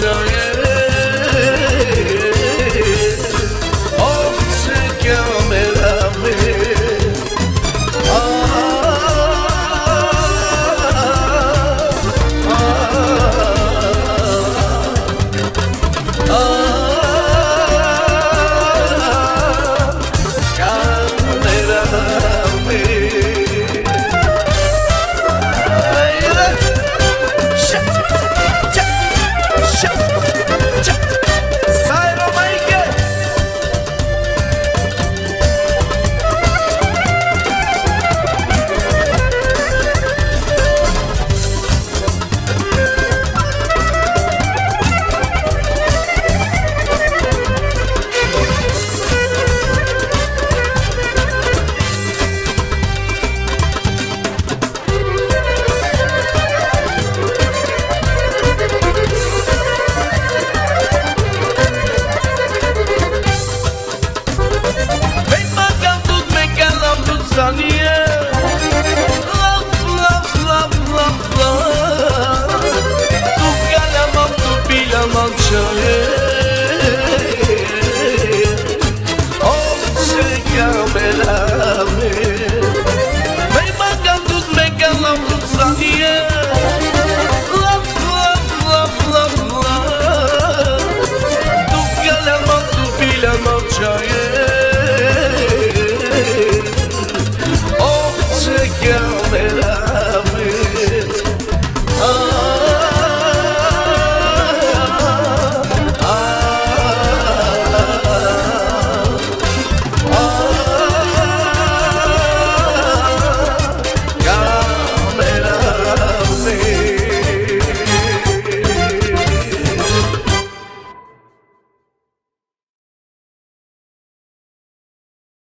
Sunshine. I'll